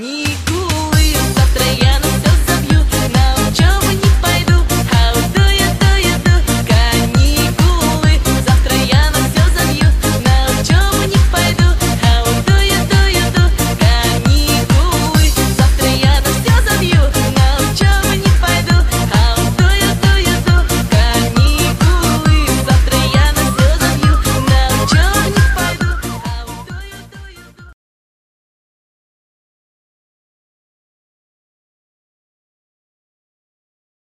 comigo.